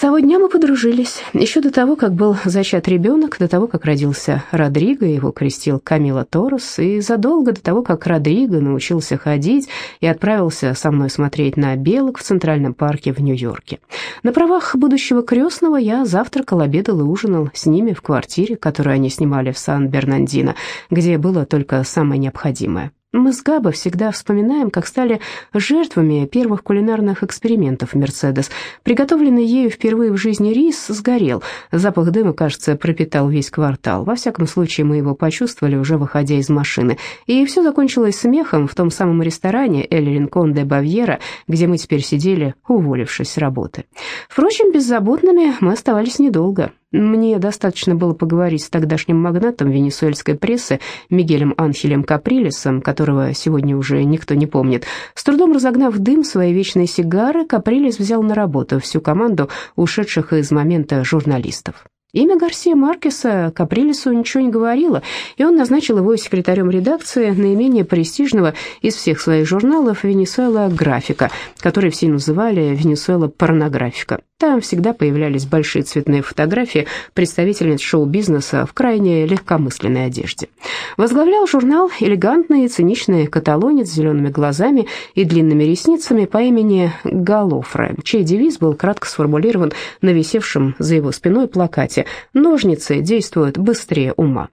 того дня мы подружились. Еще до того, как был зачат ребенок, до того, как родился Родриго, его крестил Камила Торрес, и задолго до того, как Родриго научился ходить и отправился со мной смотреть на белок в Центральном парке в Нью-Йорке. На правах будущего крестного я завтракал, обедал и ужинал с ними в квартире, которую они снимали в Сан-Бернандино, где было только самое необходимое. Мы с Габо всегда вспоминаем, как стали жертвами первых кулинарных экспериментов «Мерседес». Приготовленный ею впервые в жизни рис сгорел. Запах дыма, кажется, пропитал весь квартал. Во всяком случае, мы его почувствовали, уже выходя из машины. И все закончилось смехом в том самом ресторане «Эль Ринкон де Бавьера», где мы теперь сидели, уволившись с работы. Впрочем, беззаботными мы оставались недолго. Мне достаточно было поговорить с тогдашним магнатом венесуэльской прессы Мигелем Анхелем Каприлесом, которого сегодня уже никто не помнит. С трудом разогнав дым своей вечной сигары, Каприлес взял на работу всю команду ушедших из момента журналистов. Имя Гарсия Маркеса Каприлесу ничего не говорило, и он назначил его секретарем редакции наименее престижного из всех своих журналов «Венесуэла Графика», который все называли «Венесуэла Порнографика». Там всегда появлялись большие цветные фотографии представительниц шоу-бизнеса в крайне легкомысленной одежде. Возглавлял журнал элегантный и циничный каталонец с зелеными глазами и длинными ресницами по имени Галофре, чей девиз был кратко сформулирован на висевшем за его спиной плакате «Ножницы действуют быстрее ума».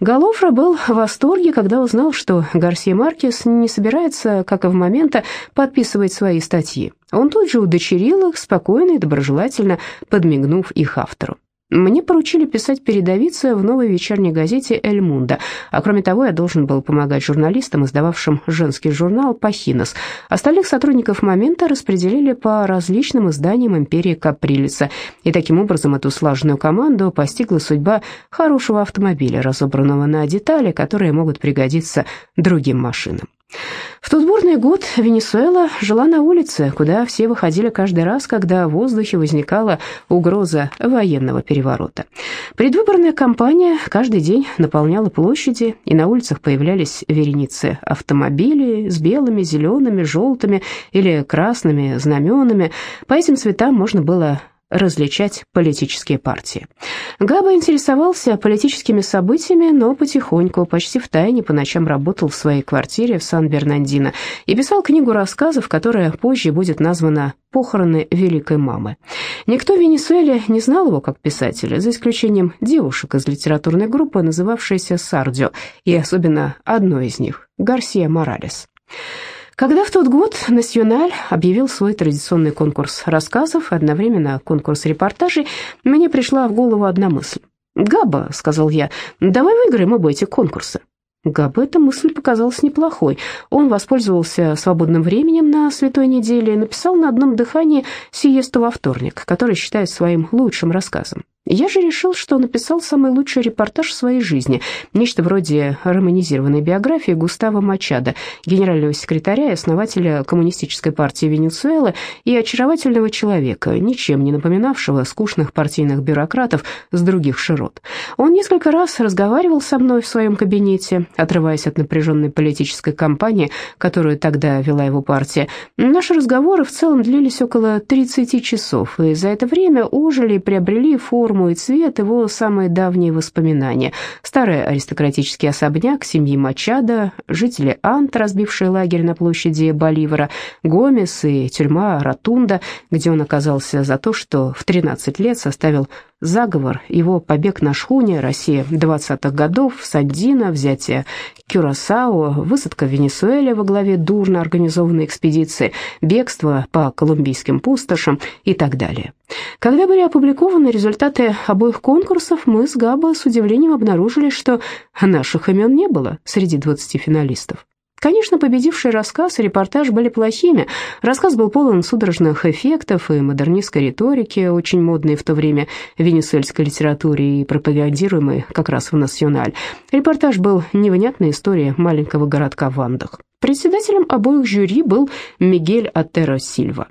Галофра был в восторге, когда узнал, что Гарсия Маркес не собирается, как и в момента, подписывать свои статьи. Он тут же удочерил их, спокойно и доброжелательно подмигнув их автору. Мне поручили писать передовицы в новой вечерней газете «Эль Мунда», а кроме того я должен был помогать журналистам, издававшим женский журнал «Пахинос». Остальных сотрудников «Момента» распределили по различным изданиям «Империи Каприлиса», и таким образом эту слаженную команду постигла судьба хорошего автомобиля, разобранного на детали, которые могут пригодиться другим машинам. В тот бурный год Венесуэла жила на улице, куда все выходили каждый раз, когда в воздухе возникала угроза военного переворота. Предвыборная кампания каждый день наполняла площади, и на улицах появлялись вереницы автомобилей с белыми, зелеными, желтыми или красными знаменами. По этим цветам можно было различать политические партии. Габа интересовался политическими событиями, но потихоньку, почти в тайне, по ночам работал в своей квартире в Сан-Бернандино и писал книгу рассказов, которая позже будет названа «Похороны великой мамы». Никто в Венесуэле не знал его как писателя, за исключением девушек из литературной группы, называвшейся «Сардио», и особенно одной из них – Гарсия Моралес. Когда в тот год «Националь» объявил свой традиционный конкурс рассказов, одновременно конкурс репортажей, мне пришла в голову одна мысль. «Габа», — сказал я, — «давай выиграем оба эти конкурса». Габе эта мысль показалась неплохой. Он воспользовался свободным временем на святой неделе и написал на одном дыхании «Сиесту во вторник», который считает своим лучшим рассказом. Я же решил, что написал самый лучший репортаж в своей жизни, нечто вроде романизированной биографии Густава Мачада, генерального секретаря и основателя Коммунистической партии Венесуэлы и очаровательного человека, ничем не напоминавшего скучных партийных бюрократов с других широт. Он несколько раз разговаривал со мной в своем кабинете, отрываясь от напряженной политической кампании, которую тогда вела его партия. Наши разговоры в целом длились около 30 часов, и за это время ужили и приобрели форму форму и цвет его самые давние воспоминания. Старый аристократический особняк семьи Мачада, жители Ант, разбившие лагерь на площади Боливара, Гомес и тюрьма Ротунда, где он оказался за то, что в 13 лет составил заговор, его побег на шхуне, Россия 20-х годов, Сандино, взятие Кюрасао, высадка в Венесуэле во главе дурно организованной экспедиции, бегство по колумбийским пустошам и так далее. Когда были опубликованы результаты обоих конкурсов, мы с Габо с удивлением обнаружили, что наших имен не было среди 20 финалистов. Конечно, победивший рассказ и репортаж были плохими. Рассказ был полон судорожных эффектов и модернистской риторики, очень модной в то время венесуэльской литературе и пропагандируемой как раз в «Националь». Репортаж был невнятной историей маленького городка в Андах. Председателем обоих жюри был Мигель Атеро Сильва.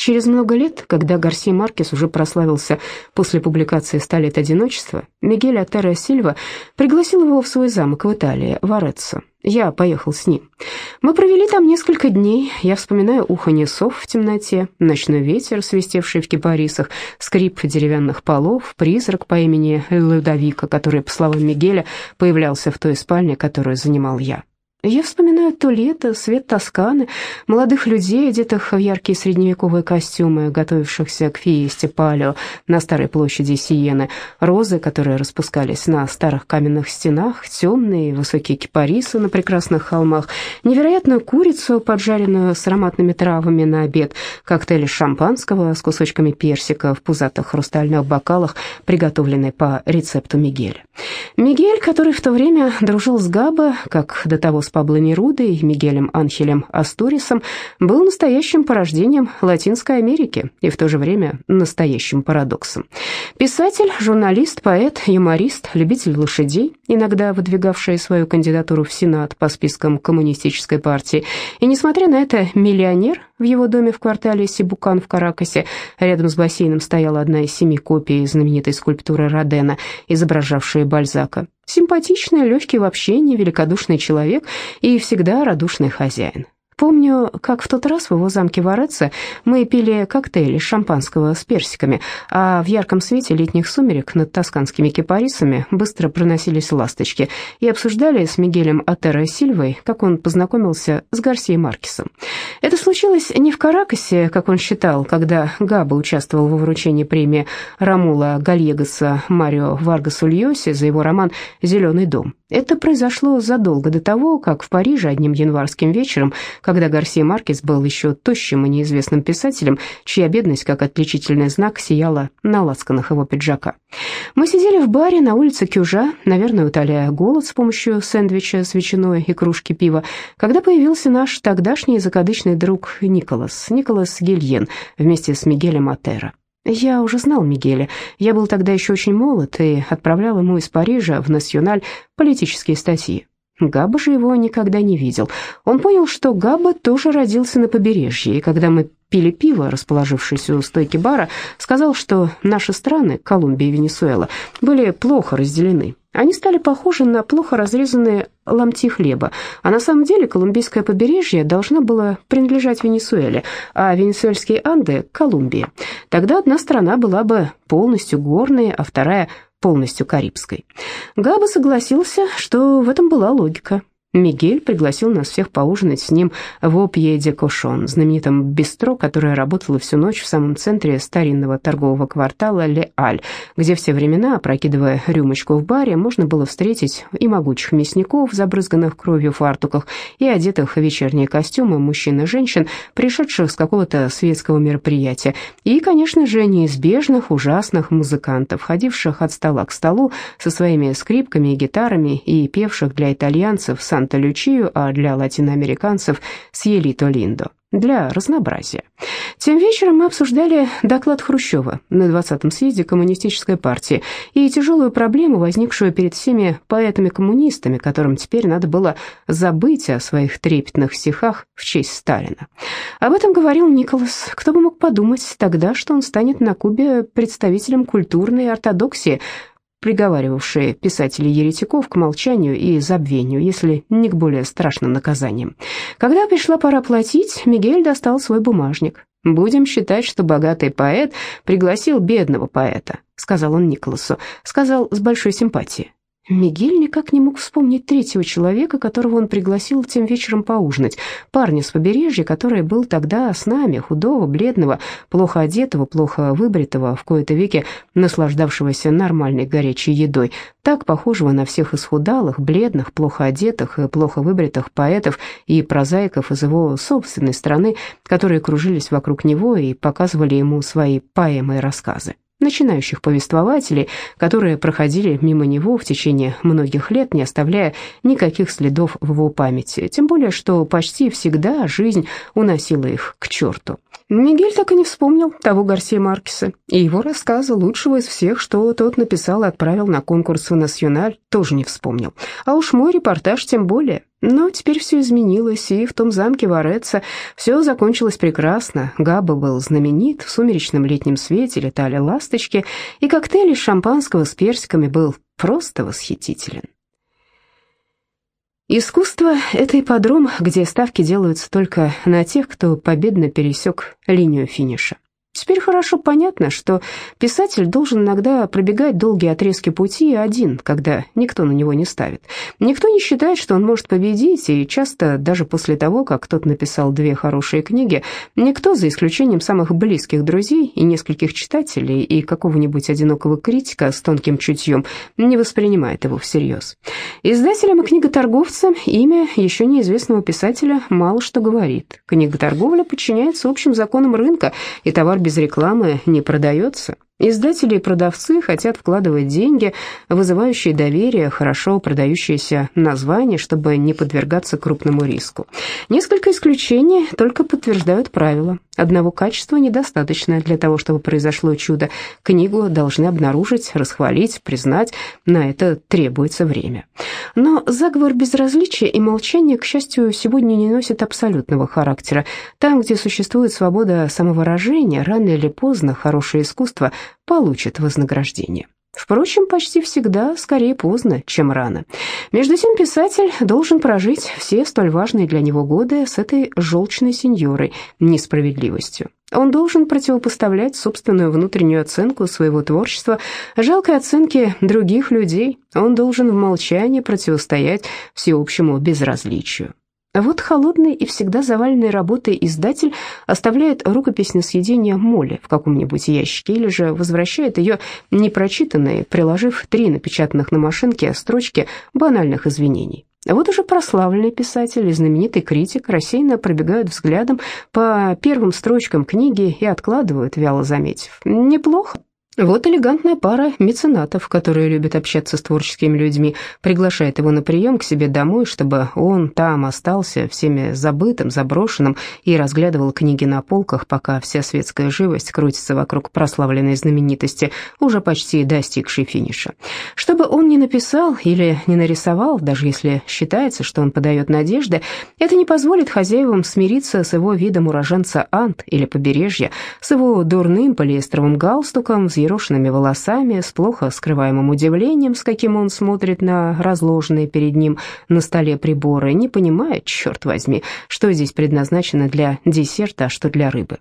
Через много лет, когда Гарсия Маркес уже прославился после публикации «Ста лет одиночества», Мигель Атера Сильва пригласил его в свой замок в Италии, в Ореццо. Я поехал с ним. Мы провели там несколько дней. Я вспоминаю уханье сов в темноте, ночной ветер, свистевший в кипарисах, скрип деревянных полов, призрак по имени Людовика, который, по словам Мигеля, появлялся в той спальне, которую занимал я. Я вспоминаю то лето, свет Тосканы, молодых людей, одетых в яркие средневековые костюмы, готовившихся к фиесте Палео на старой площади Сиены, розы, которые распускались на старых каменных стенах, темные высокие кипарисы на прекрасных холмах, невероятную курицу, поджаренную с ароматными травами на обед, коктейли шампанского с кусочками персика в пузатых хрустальных бокалах, приготовленные по рецепту Мигеля. Мигель, который в то время дружил с Габо, как до того Пабло Нерудой и Мигелем Анхелем Астурисом, был настоящим порождением Латинской Америки и в то же время настоящим парадоксом. Писатель, журналист, поэт, юморист, любитель лошадей, иногда выдвигавший свою кандидатуру в Сенат по спискам коммунистической партии, и, несмотря на это, миллионер, в его доме в квартале Сибукан в Каракасе рядом с бассейном стояла одна из семи копий знаменитой скульптуры Родена, изображавшей Бальзака. Симпатичный, легкий в общении, великодушный человек и всегда радушный хозяин. Помню, как в тот раз в его замке Вареце мы пили коктейли шампанского с персиками, а в ярком свете летних сумерек над тосканскими кипарисами быстро проносились ласточки и обсуждали с Мигелем Атера Сильвой, как он познакомился с Гарсией Маркесом. Это случилось не в Каракасе, как он считал, когда Габа участвовал во вручении премии Рамула Гальегаса Марио Варгасу Льоси за его роман «Зеленый дом». Это произошло задолго до того, как в Париже одним январским вечером, когда Гарсия Маркес был еще тощим и неизвестным писателем, чья бедность, как отличительный знак, сияла на ласканах его пиджака. Мы сидели в баре на улице Кюжа, наверное, утоляя голод с помощью сэндвича с ветчиной и кружки пива, когда появился наш тогдашний закадычный друг Николас, Николас Гильен, вместе с Мигелем Атера. Я уже знал Мигеля. Я был тогда еще очень молод и отправлял ему из Парижа в «Националь» политические статьи. Габа же его никогда не видел. Он понял, что Габа тоже родился на побережье, и когда мы пили пиво, расположившись у стойки бара, сказал, что наши страны, Колумбия и Венесуэла, были плохо разделены. Они стали похожи на плохо разрезанные ломти хлеба, а на самом деле колумбийское побережье должно было принадлежать Венесуэле, а венесуэльские Анды – Колумбии. Тогда одна страна была бы полностью горной, а вторая – полностью карибской. Габа согласился, что в этом была логика. Мигель пригласил нас всех поужинать с ним в Опье де Кошон, знаменитом бистро, которое работало всю ночь в самом центре старинного торгового квартала Ле-Аль, где все времена, опрокидывая рюмочку в баре, можно было встретить и могучих мясников, забрызганных кровью фартуках, и одетых в вечерние костюмы мужчин и женщин, пришедших с какого-то светского мероприятия, и, конечно же, неизбежных ужасных музыкантов, ходивших от стола к столу со своими скрипками и гитарами и певших для итальянцев сан Санта-Лючию, а для латиноамериканцев Сьелито Линдо для разнообразия. Тем вечером мы обсуждали доклад Хрущева на 20-м съезде Коммунистической партии и тяжелую проблему, возникшую перед всеми поэтами-коммунистами, которым теперь надо было забыть о своих трепетных стихах в честь Сталина. Об этом говорил Николас. Кто бы мог подумать тогда, что он станет на Кубе представителем культурной ортодоксии, приговаривавшие писателей еретиков к молчанию и забвению, если не к более страшным наказаниям. Когда пришла пора платить, Мигель достал свой бумажник. «Будем считать, что богатый поэт пригласил бедного поэта», — сказал он Николасу, сказал с большой симпатией. Мигель никак не мог вспомнить третьего человека, которого он пригласил тем вечером поужинать. Парня с побережья, который был тогда с нами, худого, бледного, плохо одетого, плохо выбритого, в кои-то веки наслаждавшегося нормальной горячей едой, так похожего на всех исхудалых, бледных, плохо одетых и плохо выбритых поэтов и прозаиков из его собственной страны, которые кружились вокруг него и показывали ему свои поэмы и рассказы начинающих повествователей, которые проходили мимо него в течение многих лет, не оставляя никаких следов в его памяти, тем более, что почти всегда жизнь уносила их к черту. Мигель так и не вспомнил того Гарсия Маркеса, и его рассказа, лучшего из всех, что тот написал и отправил на конкурс в «Националь», тоже не вспомнил. А уж мой репортаж тем более. Но теперь все изменилось, и в том замке Вареца все закончилось прекрасно. Габа был знаменит, в сумеречном летнем свете летали ласточки, и коктейль из шампанского с персиками был просто восхитителен. Искусство — это ипподром, где ставки делаются только на тех, кто победно пересек линию финиша. Теперь хорошо понятно, что писатель должен иногда пробегать долгие отрезки пути один, когда никто на него не ставит. Никто не считает, что он может победить, и часто даже после того, как кто-то написал две хорошие книги, никто, за исключением самых близких друзей и нескольких читателей и какого-нибудь одинокого критика с тонким чутьем, не воспринимает его всерьез. Издателям и книготорговцам имя еще неизвестного писателя мало что говорит. Книготорговля подчиняется общим законам рынка, и товар без рекламы не продается. Издатели и продавцы хотят вкладывать деньги, вызывающие доверие, хорошо продающиеся названия, чтобы не подвергаться крупному риску. Несколько исключений только подтверждают правило. Одного качества недостаточно для того, чтобы произошло чудо. Книгу должны обнаружить, расхвалить, признать. На это требуется время. Но заговор безразличия и молчания, к счастью, сегодня не носит абсолютного характера. Там, где существует свобода самовыражения, рано или поздно хорошее искусство – получит вознаграждение. Впрочем, почти всегда скорее поздно, чем рано. Между тем писатель должен прожить все столь важные для него годы с этой желчной сеньорой, несправедливостью. Он должен противопоставлять собственную внутреннюю оценку своего творчества жалкой оценке других людей. Он должен в молчании противостоять всеобщему безразличию. А вот холодный и всегда заваленный работой издатель оставляет рукопись на съедение Молли в каком-нибудь ящике или же возвращает ее непрочитанной, приложив три напечатанных на машинке строчки банальных извинений. Вот уже прославленный писатель и знаменитый критик рассеянно пробегают взглядом по первым строчкам книги и откладывают, вяло заметив. «Неплохо». Вот элегантная пара меценатов, которые любят общаться с творческими людьми, приглашает его на прием к себе домой, чтобы он там остался всеми забытым, заброшенным и разглядывал книги на полках, пока вся светская живость крутится вокруг прославленной знаменитости, уже почти достигшей финиша. Что бы он ни написал или не нарисовал, даже если считается, что он подает надежды, это не позволит хозяевам смириться с его видом уроженца Ант или побережья, с его дурным полиэстровым галстуком, взъерошенными волосами, с плохо скрываемым удивлением, с каким он смотрит на разложенные перед ним на столе приборы, не понимает, черт возьми, что здесь предназначено для десерта, а что для рыбы.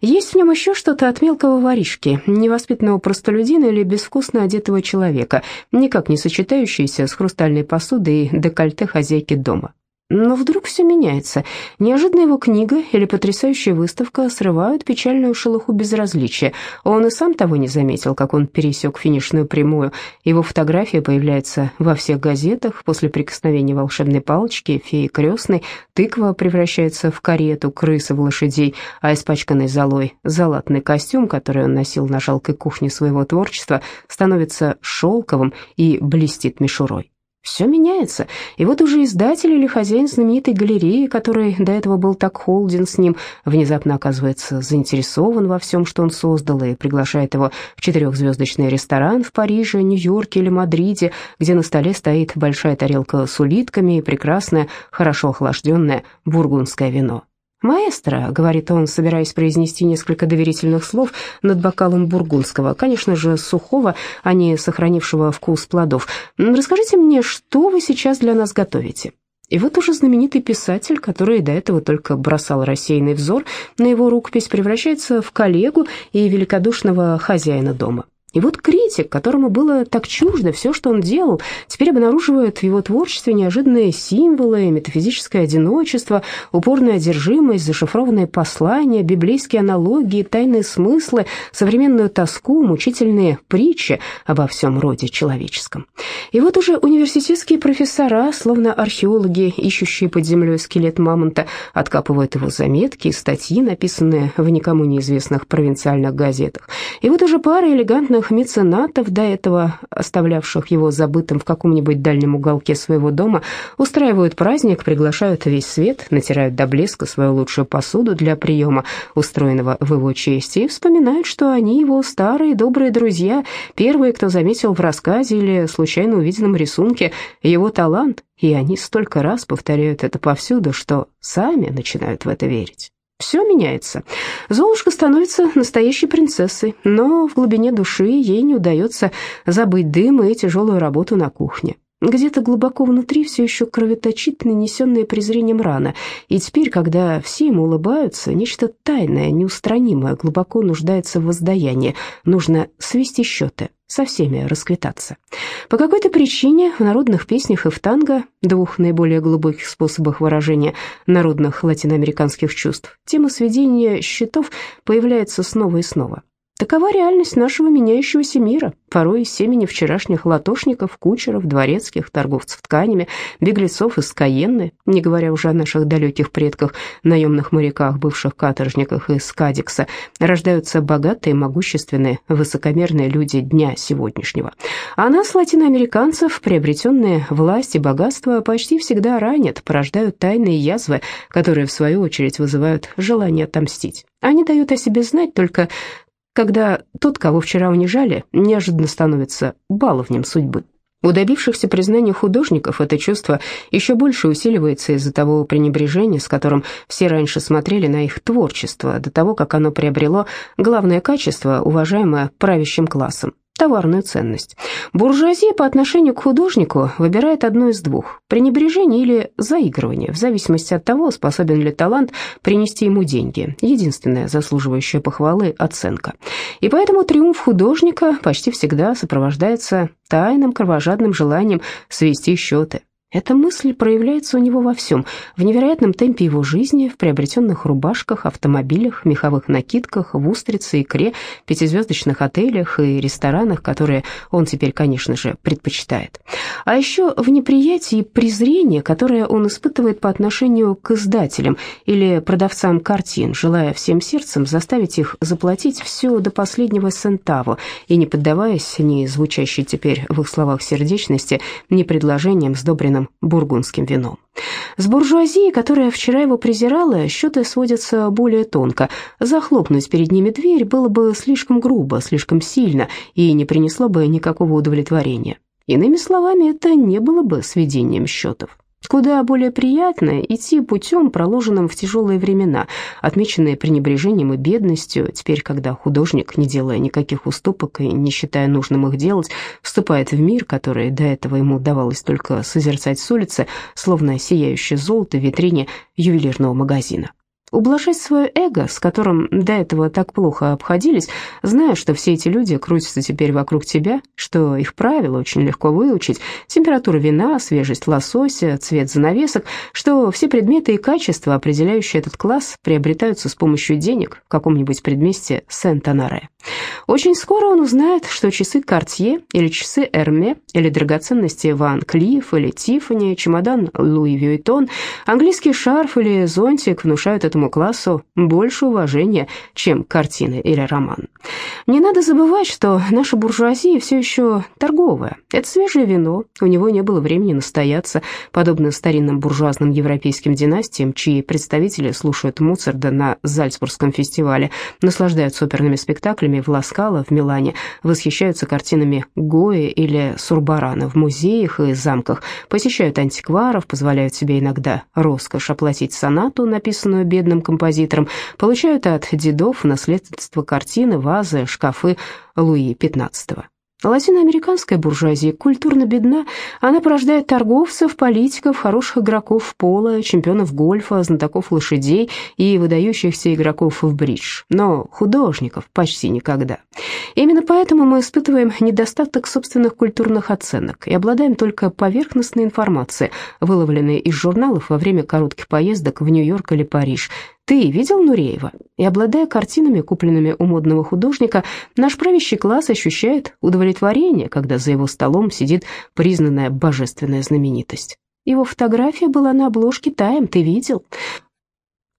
Есть в нем еще что-то от мелкого воришки, невоспитанного простолюдина или безвкусно одетого человека, никак не сочетающийся с хрустальной посудой и декольте хозяйки дома. Но вдруг все меняется. Неожиданно его книга или потрясающая выставка срывают печальную шелуху безразличия. Он и сам того не заметил, как он пересек финишную прямую. Его фотография появляется во всех газетах. После прикосновения волшебной палочки, феи крестной, тыква превращается в карету, крысы в лошадей, а испачканный золой залатный костюм, который он носил на жалкой кухне своего творчества, становится шелковым и блестит мишурой. Все меняется, и вот уже издатель или хозяин знаменитой галереи, который до этого был так холоден с ним, внезапно оказывается заинтересован во всем, что он создал, и приглашает его в четырехзвездочный ресторан в Париже, Нью-Йорке или Мадриде, где на столе стоит большая тарелка с улитками и прекрасное, хорошо охлажденное бургундское вино. «Маэстро», — говорит он, собираясь произнести несколько доверительных слов над бокалом бургундского, конечно же, сухого, а не сохранившего вкус плодов, «расскажите мне, что вы сейчас для нас готовите?» И вот уже знаменитый писатель, который до этого только бросал рассеянный взор на его рукопись, превращается в коллегу и великодушного хозяина дома. И вот критик, которому было так чуждо все, что он делал, теперь обнаруживает в его творчестве неожиданные символы, метафизическое одиночество, упорная одержимость, зашифрованные послания, библейские аналогии, тайные смыслы, современную тоску, мучительные притчи обо всем роде человеческом. И вот уже университетские профессора, словно археологи, ищущие под землей скелет мамонта, откапывают его заметки и статьи, написанные в никому неизвестных провинциальных газетах. И вот уже пара элегантных всевозможных меценатов, до этого оставлявших его забытым в каком-нибудь дальнем уголке своего дома, устраивают праздник, приглашают весь свет, натирают до блеска свою лучшую посуду для приема, устроенного в его честь, и вспоминают, что они его старые добрые друзья, первые, кто заметил в рассказе или случайно увиденном рисунке его талант, и они столько раз повторяют это повсюду, что сами начинают в это верить. Все меняется. Золушка становится настоящей принцессой, но в глубине души ей не удается забыть дым и тяжелую работу на кухне. Где-то глубоко внутри все еще кровоточит нанесенное презрением рана, и теперь, когда все ему улыбаются, нечто тайное, неустранимое, глубоко нуждается в воздаянии. Нужно свести счеты, со всеми расквитаться. По какой-то причине в народных песнях и в танго, двух наиболее глубоких способах выражения народных латиноамериканских чувств, тема сведения счетов появляется снова и снова. Такова реальность нашего меняющегося мира, порой из семени вчерашних латошников, кучеров, дворецких, торговцев тканями, беглецов из Каенны, не говоря уже о наших далеких предках, наемных моряках, бывших каторжниках из Кадикса, рождаются богатые, могущественные, высокомерные люди дня сегодняшнего. А нас, латиноамериканцев, приобретенные власть и богатство почти всегда ранят, порождают тайные язвы, которые, в свою очередь, вызывают желание отомстить. Они дают о себе знать только когда тот, кого вчера унижали, неожиданно становится баловнем судьбы. У добившихся признания художников это чувство еще больше усиливается из-за того пренебрежения, с которым все раньше смотрели на их творчество, до того, как оно приобрело главное качество, уважаемое правящим классом товарную ценность. Буржуазия по отношению к художнику выбирает одно из двух – пренебрежение или заигрывание, в зависимости от того, способен ли талант принести ему деньги, единственная заслуживающая похвалы оценка. И поэтому триумф художника почти всегда сопровождается тайным кровожадным желанием свести счеты, эта мысль проявляется у него во всем, в невероятном темпе его жизни, в приобретенных рубашках, автомобилях, меховых накидках, в устрице, икре, пятизвездочных отелях и ресторанах, которые он теперь, конечно же, предпочитает. А еще в неприятии и презрении, которое он испытывает по отношению к издателям или продавцам картин, желая всем сердцем заставить их заплатить все до последнего сентаву и не поддаваясь ни звучащей теперь в их словах сердечности, ни предложениям, сдобренным бургундским вином. С буржуазией, которая вчера его презирала, счеты сводятся более тонко. Захлопнуть перед ними дверь было бы слишком грубо, слишком сильно и не принесло бы никакого удовлетворения. Иными словами, это не было бы сведением счетов. Куда более приятно идти путем, проложенным в тяжелые времена, отмеченные пренебрежением и бедностью, теперь, когда художник, не делая никаких уступок и не считая нужным их делать, вступает в мир, который до этого ему давалось только созерцать с улицы, словно сияющее золото в витрине ювелирного магазина. Ублажать свое эго, с которым до этого так плохо обходились, зная, что все эти люди крутятся теперь вокруг тебя, что их правила очень легко выучить, температура вина, свежесть лосося, цвет занавесок, что все предметы и качества, определяющие этот класс, приобретаются с помощью денег в каком-нибудь предместе Сент-Анаре. Очень скоро он узнает, что часы Картье или часы Эрме, или драгоценности Ван Клифф или Тиффани, чемодан Луи Вьюитон, английский шарф или зонтик внушают этому классу больше уважения, чем картины или роман. Не надо забывать, что наша буржуазия все еще торговая. Это свежее вино, у него не было времени настояться, подобно старинным буржуазным европейским династиям, чьи представители слушают Моцарда на Зальцбургском фестивале, наслаждаются оперными спектаклями в Ласкало в Милане, восхищаются картинами Гои или Сурбарана в музеях и замках, посещают антикваров, позволяют себе иногда роскошь оплатить сонату, написанную бедным композитором, получают от дедов наследство картины, вазы, шкафы Луи XV. Латиноамериканская буржуазия культурно бедна, она порождает торговцев, политиков, хороших игроков пола, чемпионов гольфа, знатоков лошадей и выдающихся игроков в бридж, но художников почти никогда. Именно поэтому мы испытываем недостаток собственных культурных оценок и обладаем только поверхностной информацией, выловленной из журналов во время коротких поездок в Нью-Йорк или Париж, ты видел Нуреева? И обладая картинами, купленными у модного художника, наш правящий класс ощущает удовлетворение, когда за его столом сидит признанная божественная знаменитость. Его фотография была на обложке «Тайм», ты видел?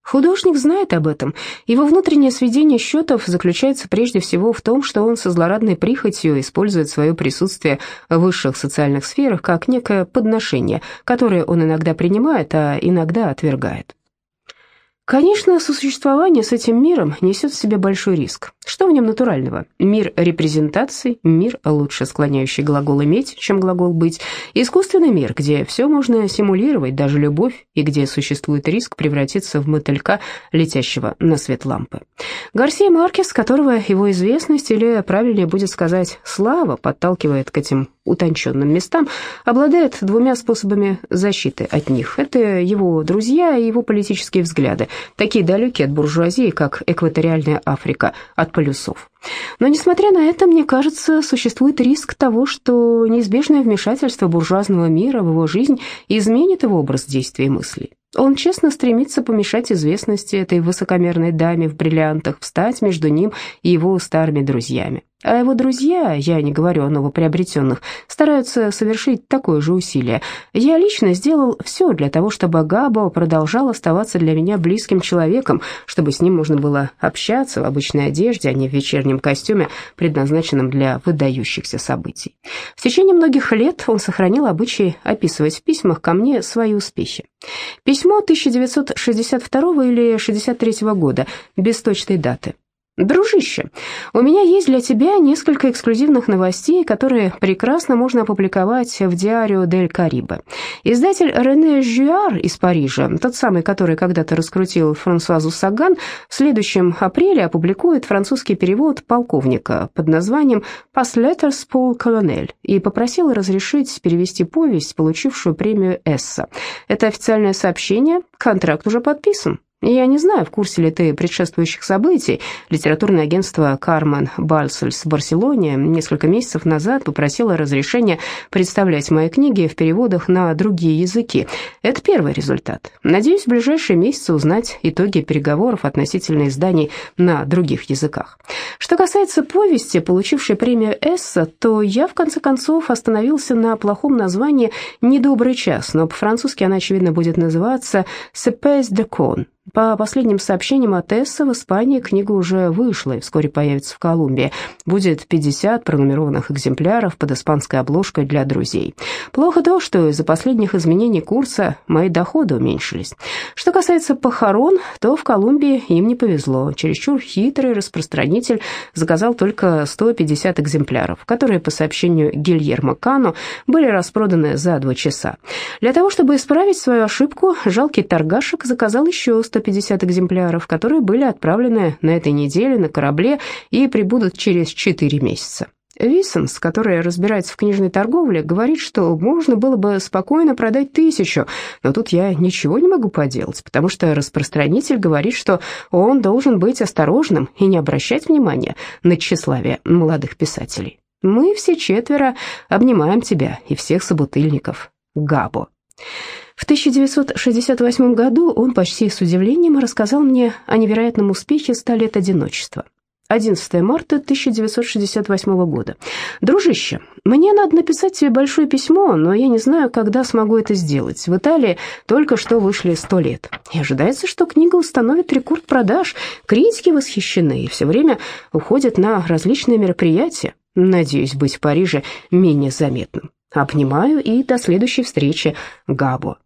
Художник знает об этом. Его внутреннее сведение счетов заключается прежде всего в том, что он со злорадной прихотью использует свое присутствие в высших социальных сферах как некое подношение, которое он иногда принимает, а иногда отвергает. Конечно, сосуществование с этим миром несет в себе большой риск. Что в нем натурального? Мир репрезентаций, мир, лучше склоняющий глагол «иметь», чем глагол «быть», искусственный мир, где все можно симулировать, даже любовь, и где существует риск превратиться в мотылька, летящего на свет лампы. Гарсия Маркес, которого его известность, или правильнее будет сказать слава, подталкивает к этим утонченным местам, обладает двумя способами защиты от них. Это его друзья и его политические взгляды, такие далекие от буржуазии, как экваториальная Африка от полюсов. Но, несмотря на это, мне кажется, существует риск того, что неизбежное вмешательство буржуазного мира в его жизнь изменит его образ действий и мыслей. Он честно стремится помешать известности этой высокомерной даме в бриллиантах, встать между ним и его старыми друзьями. А его друзья, я не говорю о новоприобретенных, стараются совершить такое же усилие. Я лично сделал все для того, чтобы Габо продолжал оставаться для меня близким человеком, чтобы с ним можно было общаться в обычной одежде, а не в вечернем костюме, предназначенном для выдающихся событий. В течение многих лет он сохранил обычай описывать в письмах ко мне свои успехи. Письмо 1962 или 63 года, без точной даты. «Дружище, у меня есть для тебя несколько эксклюзивных новостей, которые прекрасно можно опубликовать в Диарио дель Карибе. Издатель Рене Жюар из Парижа, тот самый, который когда-то раскрутил Франсуазу Саган, в следующем апреле опубликует французский перевод полковника под названием «Pas letters pour colonel» и попросил разрешить перевести повесть, получившую премию Эсса. Это официальное сообщение, контракт уже подписан. Я не знаю, в курсе ли ты предшествующих событий. Литературное агентство «Кармен Бальсельс» в Барселоне несколько месяцев назад попросило разрешения представлять мои книги в переводах на другие языки. Это первый результат. Надеюсь, в ближайшие месяцы узнать итоги переговоров относительно изданий на других языках. Что касается повести, получившей премию Эсса, то я, в конце концов, остановился на плохом названии «Недобрый час», но по-французски она, очевидно, будет называться «Sepes de Con», по последним сообщениям от Эсса, в Испании книга уже вышла и вскоре появится в Колумбии. Будет 50 пронумерованных экземпляров под испанской обложкой для друзей. Плохо то, что из-за последних изменений курса мои доходы уменьшились. Что касается похорон, то в Колумбии им не повезло. Чересчур хитрый распространитель заказал только 150 экземпляров, которые, по сообщению Гильермо Кано, были распроданы за два часа. Для того, чтобы исправить свою ошибку, жалкий торгашек заказал еще 150 экземпляров, которые были отправлены на этой неделе на корабле и прибудут через 4 месяца. Виссенс, который разбирается в книжной торговле, говорит, что можно было бы спокойно продать тысячу, но тут я ничего не могу поделать, потому что распространитель говорит, что он должен быть осторожным и не обращать внимания на тщеславие молодых писателей. Мы все четверо обнимаем тебя и всех собутыльников. Габо. В 1968 году он почти с удивлением рассказал мне о невероятном успехе «100 лет одиночества». 11 марта 1968 года. «Дружище, мне надо написать тебе большое письмо, но я не знаю, когда смогу это сделать. В Италии только что вышли сто лет. И ожидается, что книга установит рекорд продаж. Критики восхищены и все время уходят на различные мероприятия. Надеюсь быть в Париже менее заметным. Обнимаю и до следующей встречи, Габо».